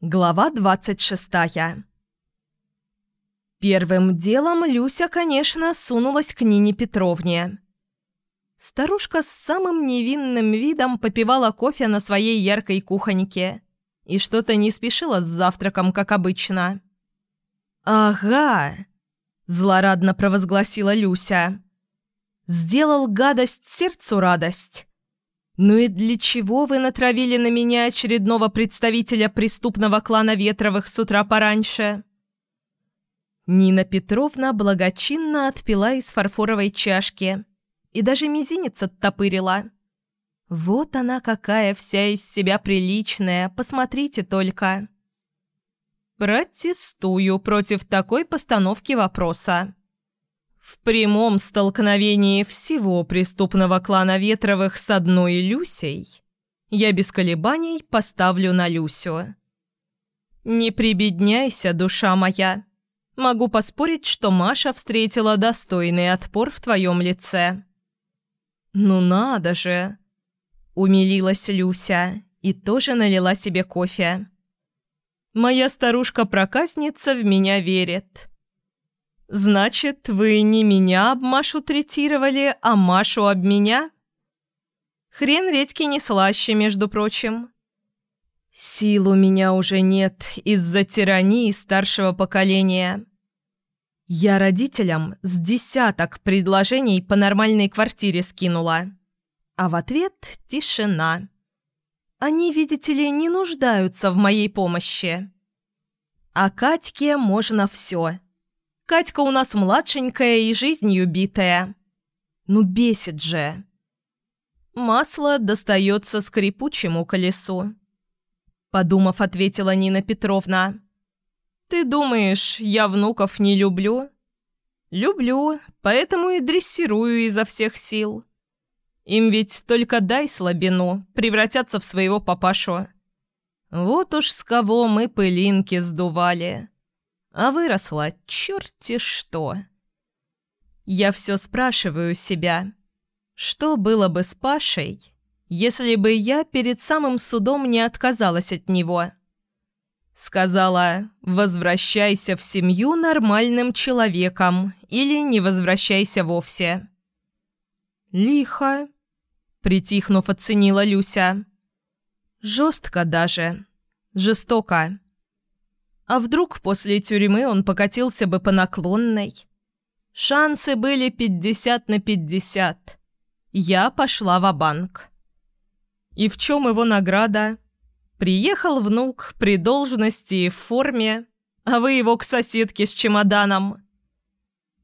Глава двадцать шестая Первым делом Люся, конечно, сунулась к Нине Петровне. Старушка с самым невинным видом попивала кофе на своей яркой кухоньке и что-то не спешила с завтраком, как обычно. «Ага!» – злорадно провозгласила Люся. «Сделал гадость сердцу радость. «Ну и для чего вы натравили на меня очередного представителя преступного клана Ветровых с утра пораньше?» Нина Петровна благочинно отпила из фарфоровой чашки и даже мизинец оттопырила. «Вот она какая вся из себя приличная, посмотрите только!» «Протестую против такой постановки вопроса», в прямом столкновении всего преступного клана Ветровых с одной Люсей я без колебаний поставлю на Люсю. Не прибедняйся, душа моя. Могу поспорить, что Маша встретила достойный отпор в твоем лице. Ну надо же! Умилилась Люся и тоже налила себе кофе. Моя старушка-проказница в меня верит. «Значит, вы не меня об Машу третировали, а Машу об меня?» «Хрен редьки не слаще, между прочим». «Сил у меня уже нет из-за тирании старшего поколения». Я родителям с десяток предложений по нормальной квартире скинула. А в ответ – тишина. Они, видите ли, не нуждаются в моей помощи. А Катьке можно все. Катька у нас младшенькая и жизнью битая. Ну бесит же. Масло достается скрипучему колесу. Подумав, ответила Нина Петровна. «Ты думаешь, я внуков не люблю?» «Люблю, поэтому и дрессирую изо всех сил. Им ведь только дай слабину, превратятся в своего папашу. Вот уж с кого мы пылинки сдували а выросла черти что. Я все спрашиваю себя, что было бы с Пашей, если бы я перед самым судом не отказалась от него? Сказала «возвращайся в семью нормальным человеком» или «не возвращайся вовсе». «Лихо», — притихнув, оценила Люся. «Жестко даже. Жестоко». А вдруг после тюрьмы он покатился бы по наклонной? Шансы были пятьдесят на пятьдесят. Я пошла в банк И в чем его награда? Приехал внук при должности и в форме, а вы его к соседке с чемоданом.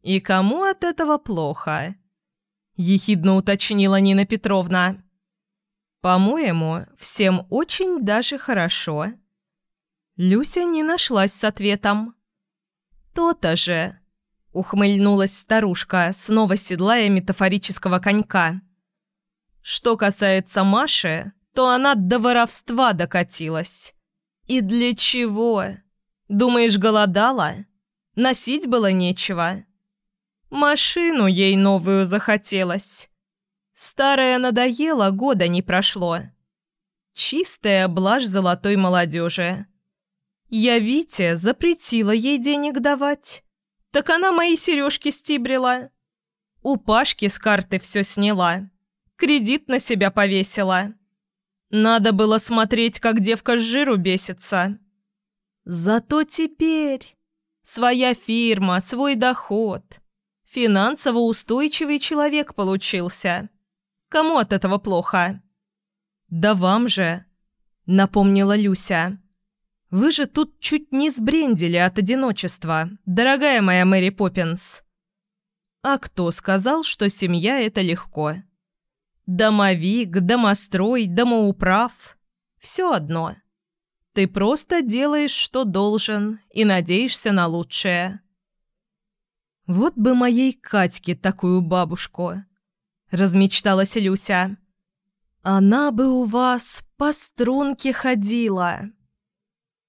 И кому от этого плохо? Ехидно уточнила Нина Петровна. По-моему, всем очень даже хорошо. Люся не нашлась с ответом. «То-то же!» – ухмыльнулась старушка, снова седлая метафорического конька. «Что касается Маши, то она до воровства докатилась. И для чего? Думаешь, голодала? Носить было нечего. Машину ей новую захотелось. Старая надоела, года не прошло. Чистая блажь золотой молодежи. Я Вите запретила ей денег давать. Так она мои сережки стибрила. У Пашки с карты все сняла. Кредит на себя повесила. Надо было смотреть, как девка с жиру бесится. Зато теперь своя фирма, свой доход. Финансово устойчивый человек получился. Кому от этого плохо? «Да вам же», — напомнила Люся. Вы же тут чуть не сбрендили от одиночества, дорогая моя Мэри Поппинс. А кто сказал, что семья – это легко? Домовик, домострой, домоуправ – все одно. Ты просто делаешь, что должен, и надеешься на лучшее. Вот бы моей Катьке такую бабушку, размечталась Люся. Она бы у вас по струнке ходила.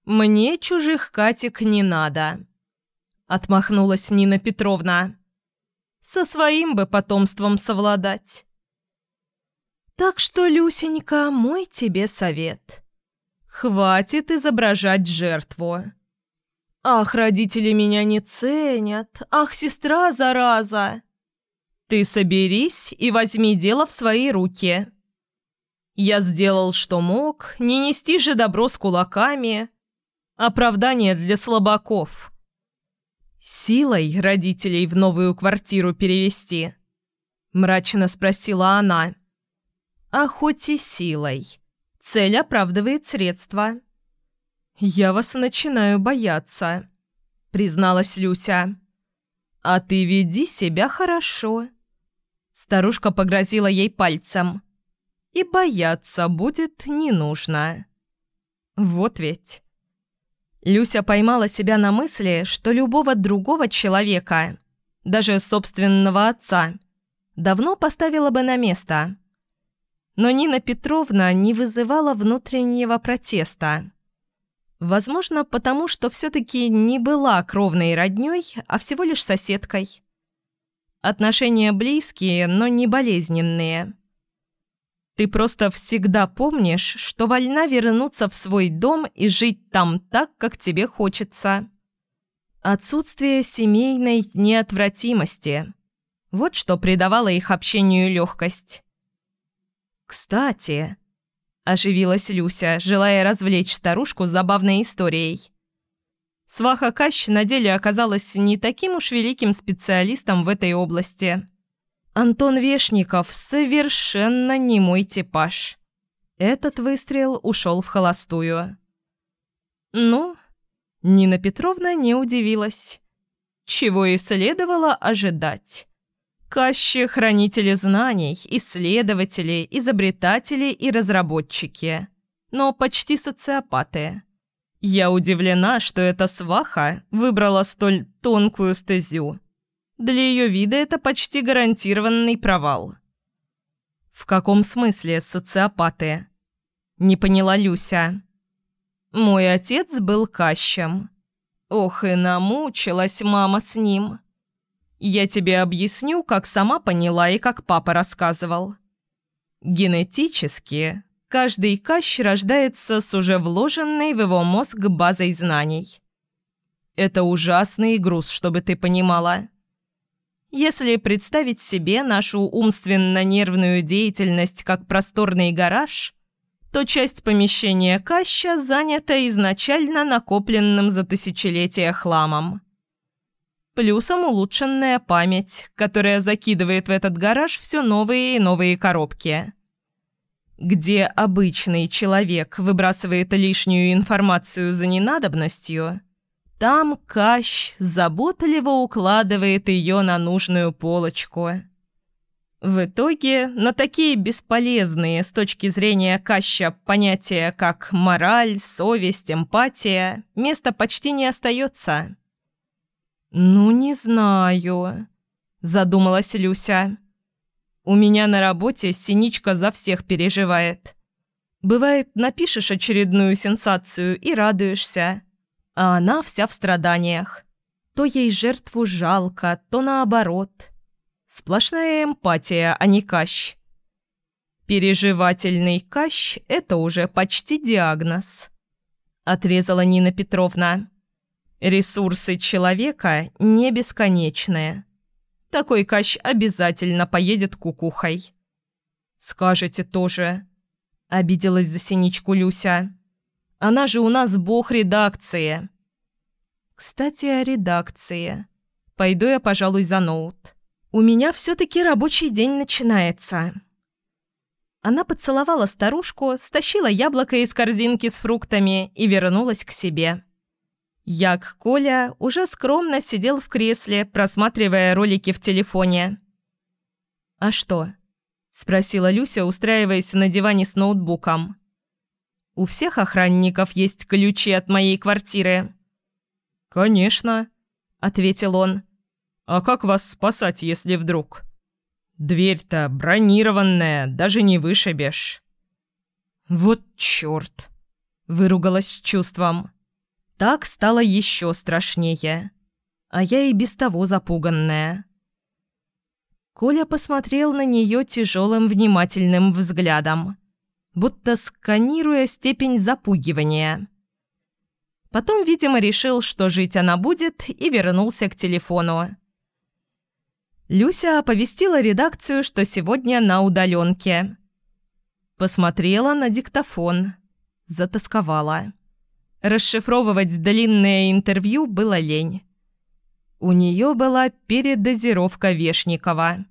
«Мне чужих Катек не надо», — отмахнулась Нина Петровна. «Со своим бы потомством совладать». «Так что, Люсенька, мой тебе совет. Хватит изображать жертву. Ах, родители меня не ценят. Ах, сестра, зараза. Ты соберись и возьми дело в свои руки. Я сделал, что мог, не нести же добро с кулаками. Оправдание для слабаков. Силой родителей в новую квартиру перевести? Мрачно спросила она. А хоть и силой. Цель оправдывает средства. «Я вас начинаю бояться», — призналась Люся. «А ты веди себя хорошо». Старушка погрозила ей пальцем. «И бояться будет не нужно». Вот ведь. Люся поймала себя на мысли, что любого другого человека, даже собственного отца, давно поставила бы на место. Но Нина Петровна не вызывала внутреннего протеста. Возможно, потому что все-таки не была кровной роднёй, а всего лишь соседкой. Отношения близкие, но не болезненные. Ты просто всегда помнишь, что вольна вернуться в свой дом и жить там так, как тебе хочется. Отсутствие семейной неотвратимости. Вот что придавало их общению легкость. «Кстати», – оживилась Люся, желая развлечь старушку забавной историей. Сваха Кащ на деле оказалась не таким уж великим специалистом в этой области. Антон Вешников совершенно не мой типаж. Этот выстрел ушел в холостую. Ну, Нина Петровна не удивилась. Чего и следовало ожидать. Кащи – хранители знаний, исследователи, изобретатели и разработчики. Но почти социопаты. Я удивлена, что эта сваха выбрала столь тонкую стезю. Для ее вида это почти гарантированный провал. «В каком смысле социопаты?» Не поняла Люся. «Мой отец был кащем. Ох, и намучилась мама с ним». Я тебе объясню, как сама поняла и как папа рассказывал. Генетически каждый кащ рождается с уже вложенной в его мозг базой знаний. Это ужасный груз, чтобы ты понимала. Если представить себе нашу умственно-нервную деятельность как просторный гараж, то часть помещения каща занята изначально накопленным за тысячелетия хламом. Плюсом улучшенная память, которая закидывает в этот гараж все новые и новые коробки. Где обычный человек выбрасывает лишнюю информацию за ненадобностью, там Кащ заботливо укладывает ее на нужную полочку. В итоге на такие бесполезные с точки зрения Каща понятия, как мораль, совесть, эмпатия, места почти не остается. «Ну, не знаю», – задумалась Люся. «У меня на работе Синичка за всех переживает. Бывает, напишешь очередную сенсацию и радуешься, а она вся в страданиях. То ей жертву жалко, то наоборот. Сплошная эмпатия, а не кащ». «Переживательный кащ – это уже почти диагноз», – отрезала Нина Петровна. Ресурсы человека не бесконечные. Такой кащ обязательно поедет кукухой. «Скажете тоже», — обиделась за синичку Люся. «Она же у нас бог редакции». «Кстати, о редакции. Пойду я, пожалуй, за ноут. У меня все-таки рабочий день начинается». Она поцеловала старушку, стащила яблоко из корзинки с фруктами и вернулась к себе. Як Коля уже скромно сидел в кресле, просматривая ролики в телефоне. «А что?» – спросила Люся, устраиваясь на диване с ноутбуком. «У всех охранников есть ключи от моей квартиры». «Конечно», – ответил он. «А как вас спасать, если вдруг?» «Дверь-то бронированная, даже не вышибешь». «Вот чёрт!» – выругалась с чувством. Так стало еще страшнее. А я и без того запуганная. Коля посмотрел на нее тяжелым внимательным взглядом. Будто сканируя степень запугивания. Потом, видимо, решил, что жить она будет, и вернулся к телефону. Люся оповестила редакцию, что сегодня на удаленке. Посмотрела на диктофон. Затасковала. Расшифровывать длинное интервью было лень. У нее была передозировка Вешникова.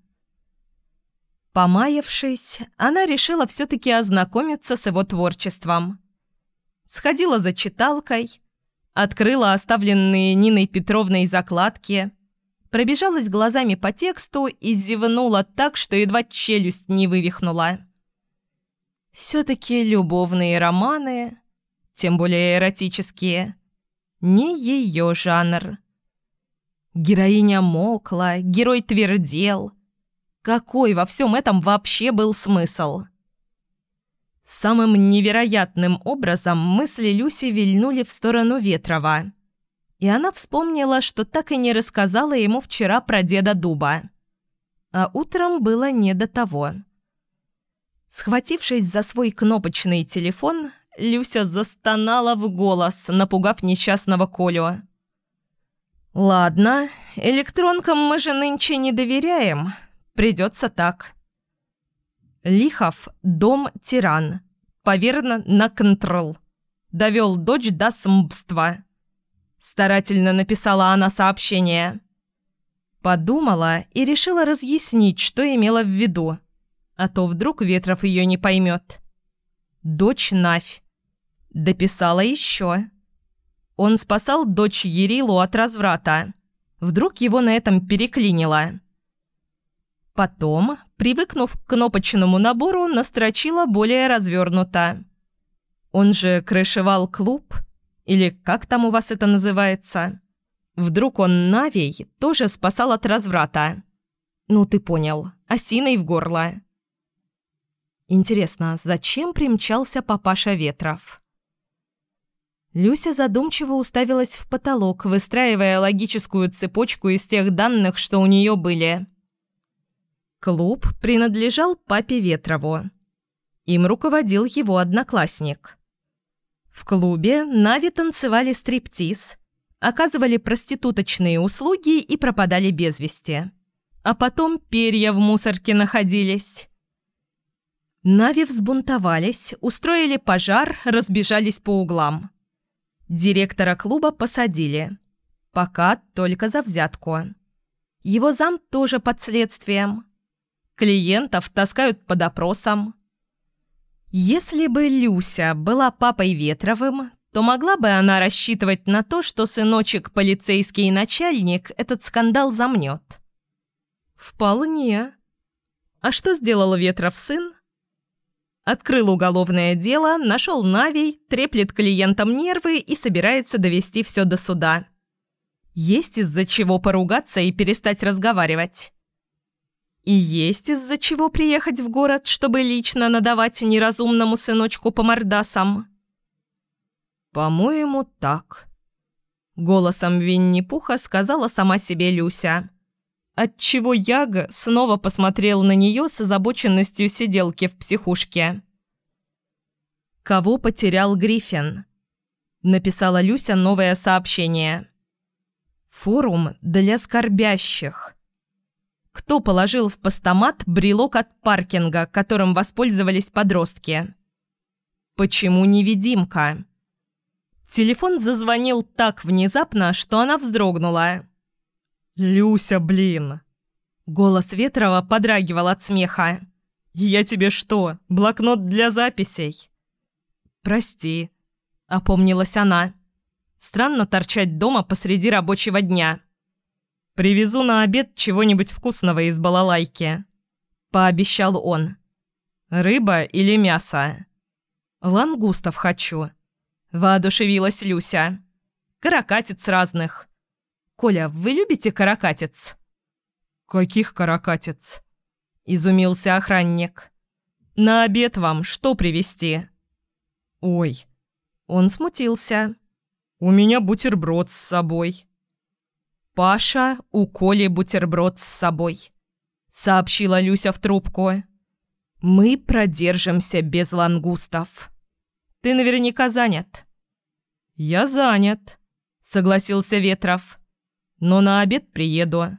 Помаявшись, она решила все-таки ознакомиться с его творчеством. Сходила за читалкой, открыла оставленные Ниной Петровной закладки, пробежалась глазами по тексту и зевнула так, что едва челюсть не вывихнула. Все-таки любовные романы, тем более эротические, не ее жанр. Героиня мокла, герой твердел. Какой во всем этом вообще был смысл? Самым невероятным образом мысли Люси вильнули в сторону Ветрова. И она вспомнила, что так и не рассказала ему вчера про деда Дуба. А утром было не до того. Схватившись за свой кнопочный телефон, Люся застонала в голос, напугав несчастного Колю. «Ладно, электронкам мы же нынче не доверяем. Придется так». Лихов – дом-тиран. Поверно на контрол. Довел дочь до смбства. Старательно написала она сообщение. Подумала и решила разъяснить, что имела в виду. А то вдруг Ветров ее не поймет. Дочь Навь. Дописала еще. Он спасал дочь Ерилу от разврата. Вдруг его на этом переклинило. Потом, привыкнув к кнопочному набору, настрочила более развернуто. Он же крышевал клуб, или как там у вас это называется. Вдруг он Навей тоже спасал от разврата. Ну, ты понял, осиной в горло. Интересно, зачем примчался папаша Ветров? Люся задумчиво уставилась в потолок, выстраивая логическую цепочку из тех данных, что у нее были. Клуб принадлежал папе Ветрову. Им руководил его одноклассник. В клубе Нави танцевали стриптиз, оказывали проституточные услуги и пропадали без вести. А потом перья в мусорке находились. Нави взбунтовались, устроили пожар, разбежались по углам. Директора клуба посадили. Пока только за взятку. Его зам тоже под следствием. Клиентов таскают под опросом. Если бы Люся была папой Ветровым, то могла бы она рассчитывать на то, что сыночек полицейский начальник этот скандал замнет? Вполне. А что сделал Ветров сын? Открыл уголовное дело, нашел Навий, треплет клиентам нервы и собирается довести все до суда. Есть из-за чего поругаться и перестать разговаривать. И есть из-за чего приехать в город, чтобы лично надавать неразумному сыночку по мордасам. «По-моему, так», — голосом Винни-Пуха сказала сама себе Люся. Отчего Яга снова посмотрел на нее с озабоченностью сиделки в психушке. «Кого потерял Гриффин?» Написала Люся новое сообщение. «Форум для скорбящих». Кто положил в постамат брелок от паркинга, которым воспользовались подростки? Почему невидимка? Телефон зазвонил так внезапно, что она вздрогнула. «Люся, блин!» Голос Ветрова подрагивал от смеха. «Я тебе что, блокнот для записей?» «Прости», — опомнилась она. «Странно торчать дома посреди рабочего дня». «Привезу на обед чего-нибудь вкусного из балалайки», — пообещал он. «Рыба или мясо?» «Лангустов хочу», — воодушевилась Люся. «Каракатиц разных». «Коля, вы любите каракатиц?» «Каких каракатиц?» – изумился охранник. «На обед вам что привезти?» «Ой». Он смутился. «У меня бутерброд с собой». «Паша, у Коли бутерброд с собой», – сообщила Люся в трубку. Мы продержимся без лангустов. Ты наверняка занят». «Я занят», — согласился Ветров. «Но на обед приеду».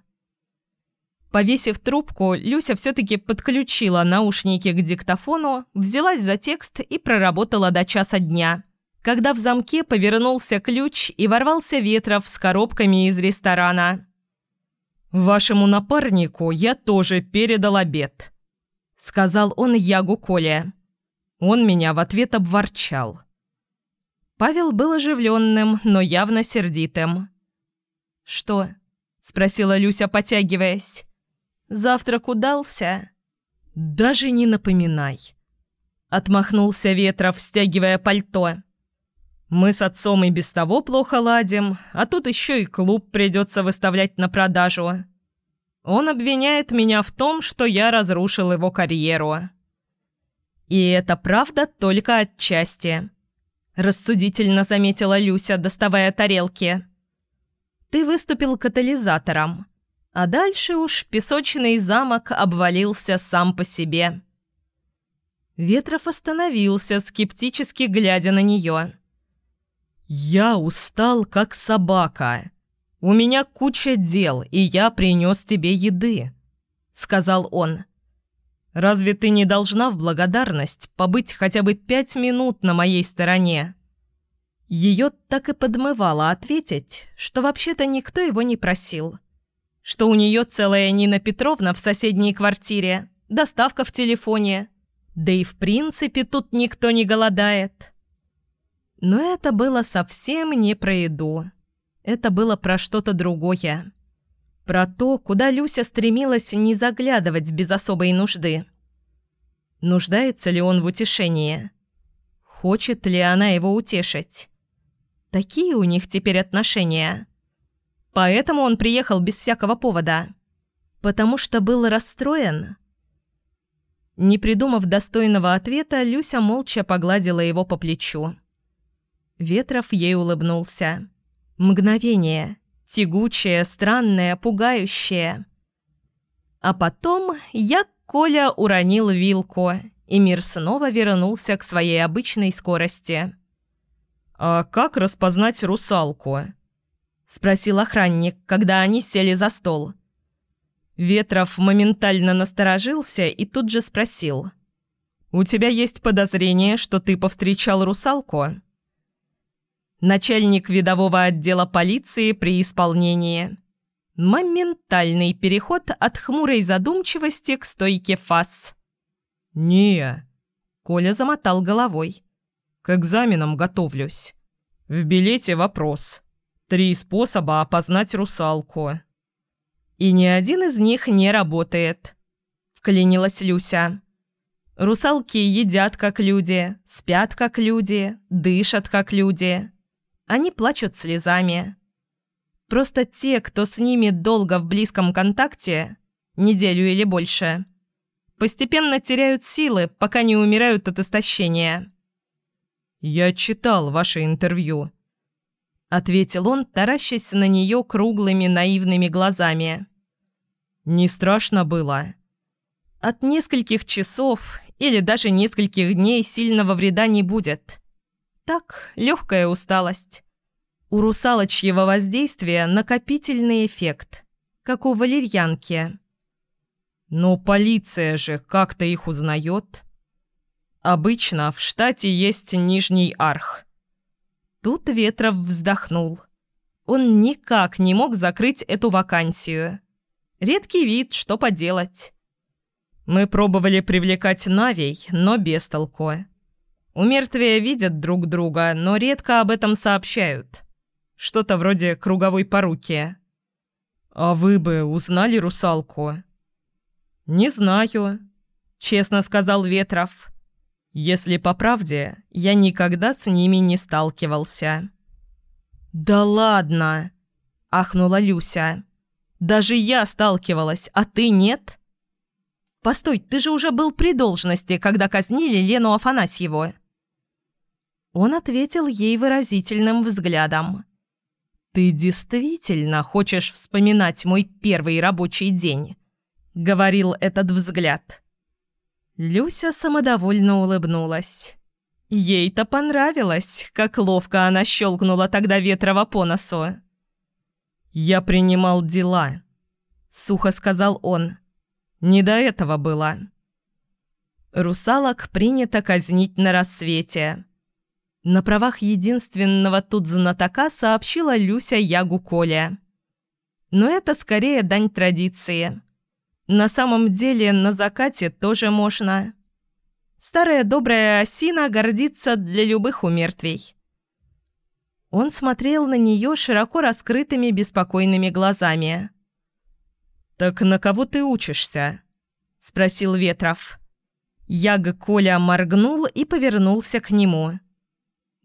Повесив трубку, Люся все-таки подключила наушники к диктофону, взялась за текст и проработала до часа дня, когда в замке повернулся ключ и ворвался Ветров с коробками из ресторана. «Вашему напарнику я тоже передал обед», — сказал он Ягу Коле. Он меня в ответ обворчал. Павел был оживленным, но явно сердитым. «Что?» — спросила Люся, потягиваясь. Завтрак удался?» «Даже не напоминай», — отмахнулся Ветров, стягивая пальто. «Мы с отцом и без того плохо ладим, а тут еще и клуб придется выставлять на продажу. Он обвиняет меня в том, что я разрушил его карьеру». «И это правда только отчасти», — рассудительно заметила Люся, доставая тарелки. «Ты выступил катализатором». А дальше уж песочный замок обвалился сам по себе. Ветров остановился, скептически глядя на нее. «Я устал, как собака. У меня куча дел, и я принес тебе еды», — сказал он. «Разве ты не должна в благодарность побыть хотя бы пять минут на моей стороне?» Ее так и подмывало ответить, что вообще-то никто его не просил что у нее целая Нина Петровна в соседней квартире, доставка в телефоне. Да и в принципе тут никто не голодает. Но это было совсем не про еду. Это было про что-то другое. Про то, куда Люся стремилась не заглядывать без особой нужды. Нуждается ли он в утешении? Хочет ли она его утешить? Такие у них теперь отношения. Поэтому он приехал без всякого повода. Потому что был расстроен. Не придумав достойного ответа, Люся молча погладила его по плечу. Ветров ей улыбнулся. Мгновение. Тягучее, странное, пугающее. А потом я, Коля, уронил вилку, и мир снова вернулся к своей обычной скорости. «А как распознать русалку?» – спросил охранник, когда они сели за стол. Ветров моментально насторожился и тут же спросил. «У тебя есть подозрение, что ты повстречал русалку?» Начальник видового отдела полиции при исполнении. Моментальный переход от хмурой задумчивости к стойке фас. «Не», – Коля замотал головой. «К экзаменам готовлюсь. В билете вопрос. Три способа опознать русалку. И ни один из них не работает, вклинилась Люся. Русалки едят как люди, спят как люди, дышат как люди. Они плачут слезами. Просто те, кто с ними долго в близком контакте, неделю или больше, постепенно теряют силы, пока не умирают от истощения. «Я читал ваше интервью», — ответил он, таращась на нее круглыми наивными глазами. «Не страшно было?» «От нескольких часов или даже нескольких дней сильного вреда не будет. Так, легкая усталость. У русалочьего воздействия накопительный эффект, как у валерьянки». «Но полиция же как-то их узнает?» «Обычно в штате есть Нижний Арх». Тут Ветров вздохнул. Он никак не мог закрыть эту вакансию. Редкий вид, что поделать. Мы пробовали привлекать Навей, но без толку. У мертвия видят друг друга, но редко об этом сообщают. Что-то вроде круговой поруки. «А вы бы узнали русалку?» «Не знаю», — честно сказал Ветров. Если по правде, я никогда с ними не сталкивался. «Да ладно!» – ахнула Люся. «Даже я сталкивалась, а ты нет?» «Постой, ты же уже был при должности, когда казнили Лену Афанасьеву». Он ответил ей выразительным взглядом. «Ты действительно хочешь вспоминать мой первый рабочий день?» — говорил этот взгляд. Люся самодовольно улыбнулась. Ей-то понравилось, как ловко она щелкнула тогда Ветрова по носу. «Я принимал дела», — сухо сказал он. «Не до этого было». Русалок принято казнить на рассвете. На правах единственного тут знатока сообщила Люся Ягу Коле. Но это скорее дань традиции. На самом деле на закате тоже можно. Старая добрая осина гордится для любых умертвий. Он смотрел на нее широко раскрытыми беспокойными глазами. «Так на кого ты учишься?» – спросил Ветров. Яга Коля моргнул и повернулся к нему.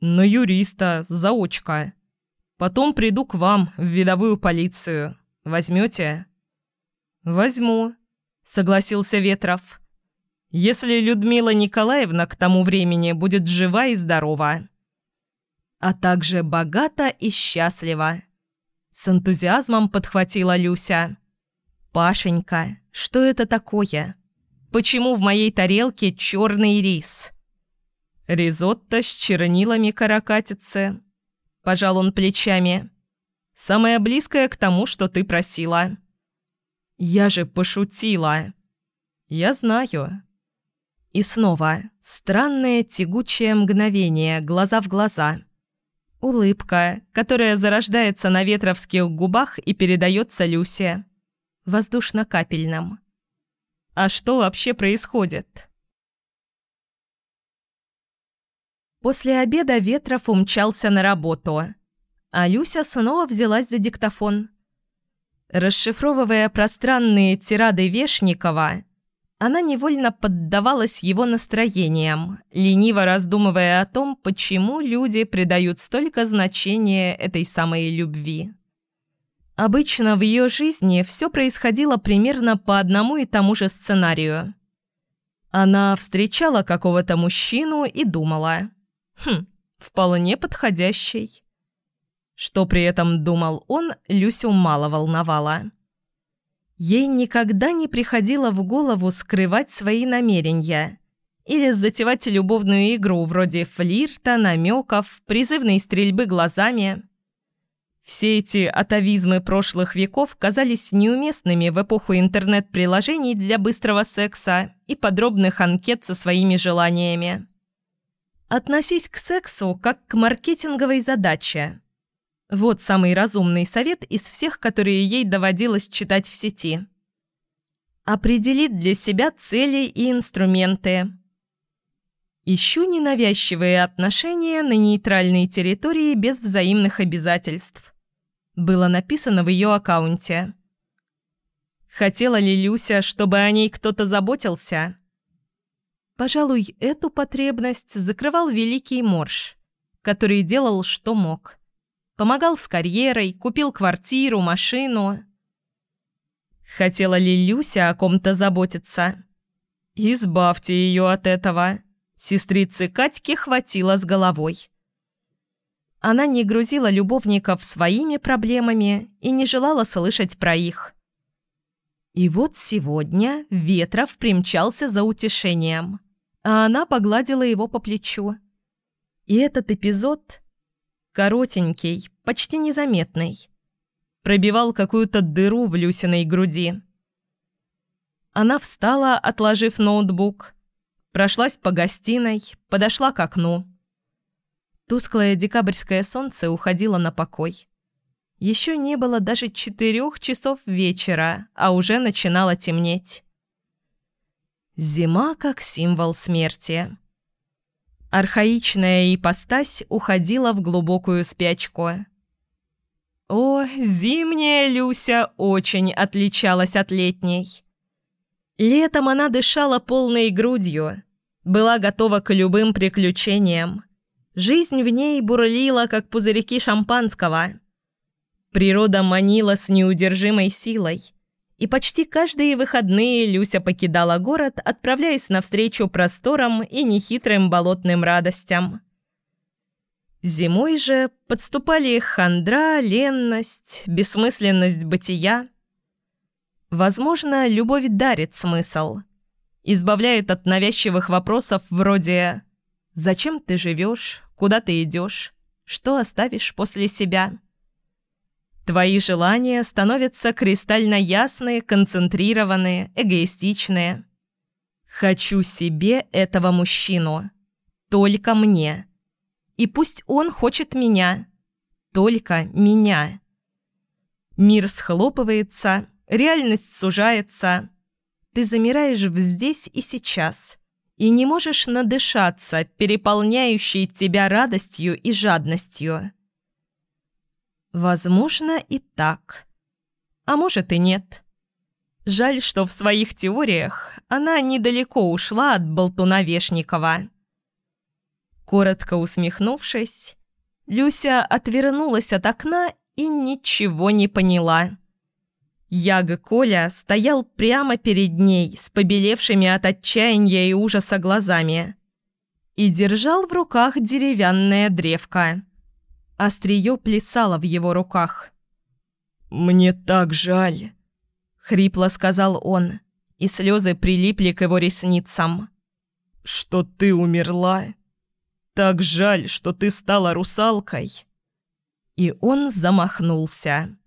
«На юриста, заочка. Потом приду к вам в видовую полицию. Возьмете?» «Возьму», — согласился Ветров. «Если Людмила Николаевна к тому времени будет жива и здорова» а также богата и счастлива. С энтузиазмом подхватила Люся. «Пашенька, что это такое? Почему в моей тарелке черный рис?» «Ризотто с чернилами каракатицы», – пожал он плечами. «Самое близкое к тому, что ты просила». «Я же пошутила». «Я знаю». И снова странное тягучее мгновение, глаза в глаза – Улыбка, которая зарождается на ветровских губах и передается Люсе. Воздушно-капельным. А что вообще происходит? После обеда Ветров умчался на работу, а Люся снова взялась за диктофон. Расшифровывая пространные тирады Вешникова, она невольно поддавалась его настроениям, лениво раздумывая о том, почему люди придают столько значения этой самой любви. Обычно в ее жизни все происходило примерно по одному и тому же сценарию. Она встречала какого-то мужчину и думала «Хм, вполне подходящий». Что при этом думал он, Люсю мало волновало. Ей никогда не приходило в голову скрывать свои намерения или затевать любовную игру вроде флирта, намеков, призывной стрельбы глазами. Все эти атовизмы прошлых веков казались неуместными в эпоху интернет-приложений для быстрого секса и подробных анкет со своими желаниями. Относись к сексу как к маркетинговой задаче – вот самый разумный совет из всех, которые ей доводилось читать в сети. Определить для себя цели и инструменты. Ищу ненавязчивые отношения на нейтральной территории без взаимных обязательств. Было написано в ее аккаунте. Хотела ли Люся, чтобы о ней кто-то заботился? Пожалуй, эту потребность закрывал великий Морж, который делал, что мог. Помогал с карьерой, купил квартиру, машину. Хотела ли Люся о ком-то заботиться? Избавьте ее от этого. Сестрицы Катьки хватило с головой. Она не грузила любовников своими проблемами и не желала слышать про их. И вот сегодня Ветров примчался за утешением, а она погладила его по плечу. И этот эпизод коротенький, почти незаметный. Пробивал какую-то дыру в Люсиной груди. Она встала, отложив ноутбук, прошлась по гостиной, подошла к окну. Тусклое декабрьское солнце уходило на покой. Еще не было даже четырех часов вечера, а уже начинало темнеть. Зима как символ смерти. Архаичная ипостась уходила в глубокую спячку. О, зимняя Люся очень отличалась от летней. Летом она дышала полной грудью, была готова к любым приключениям. Жизнь в ней бурлила, как пузырьки шампанского. Природа манила с неудержимой силой – и почти каждые выходные Люся покидала город, отправляясь навстречу просторам и нехитрым болотным радостям. Зимой же подступали хандра, ленность, бессмысленность бытия. Возможно, любовь дарит смысл. избавляет от навязчивых вопросов вроде «Зачем ты живешь? Куда ты идешь? Что оставишь после себя?» Твои желания становятся кристально ясные, концентрированные, эгоистичные. Хочу себе этого мужчину. Только мне. И пусть он хочет меня. Только меня. Мир схлопывается, реальность сужается. Ты замираешь здесь и сейчас и не можешь надышаться, переполняющей тебя радостью и жадностью. Возможно, и так. А может и нет. Жаль, что в своих теориях она недалеко ушла от болтуна Вешникова. Коротко усмехнувшись, Люся отвернулась от окна и ничего не поняла. Яга Коля стоял прямо перед ней с побелевшими от отчаяния и ужаса глазами и держал в руках деревянное древко. Острие плясало в его руках. «Мне так жаль», — хрипло сказал он, и слезы прилипли к его ресницам. «Что ты умерла? Так жаль, что ты стала русалкой». И он замахнулся.